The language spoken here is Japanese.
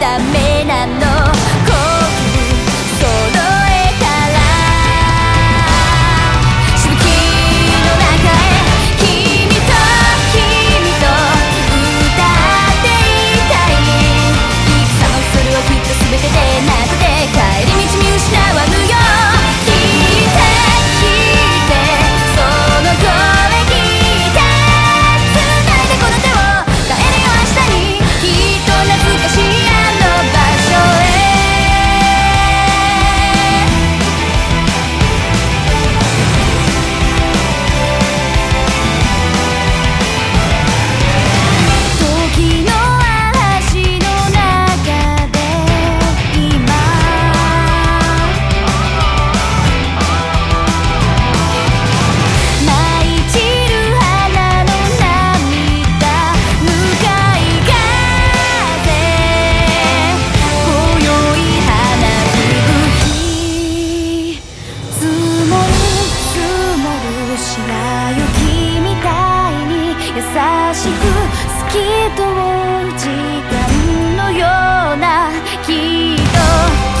ダメなのしく透き通る時間のようなきっと